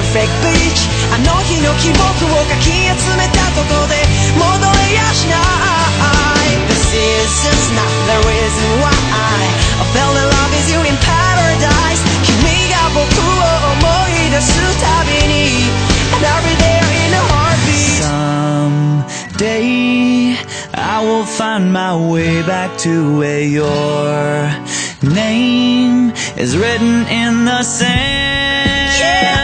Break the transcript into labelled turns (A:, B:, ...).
A: perfect beach あの日の記憶をかき集めたとこで戻れやしない This is just not the reason why I fell in love with you in paradise 君が僕を思い出すたびに And I'll be there in a heartbeat
B: someday I will find my way back to where your name is written in the sand.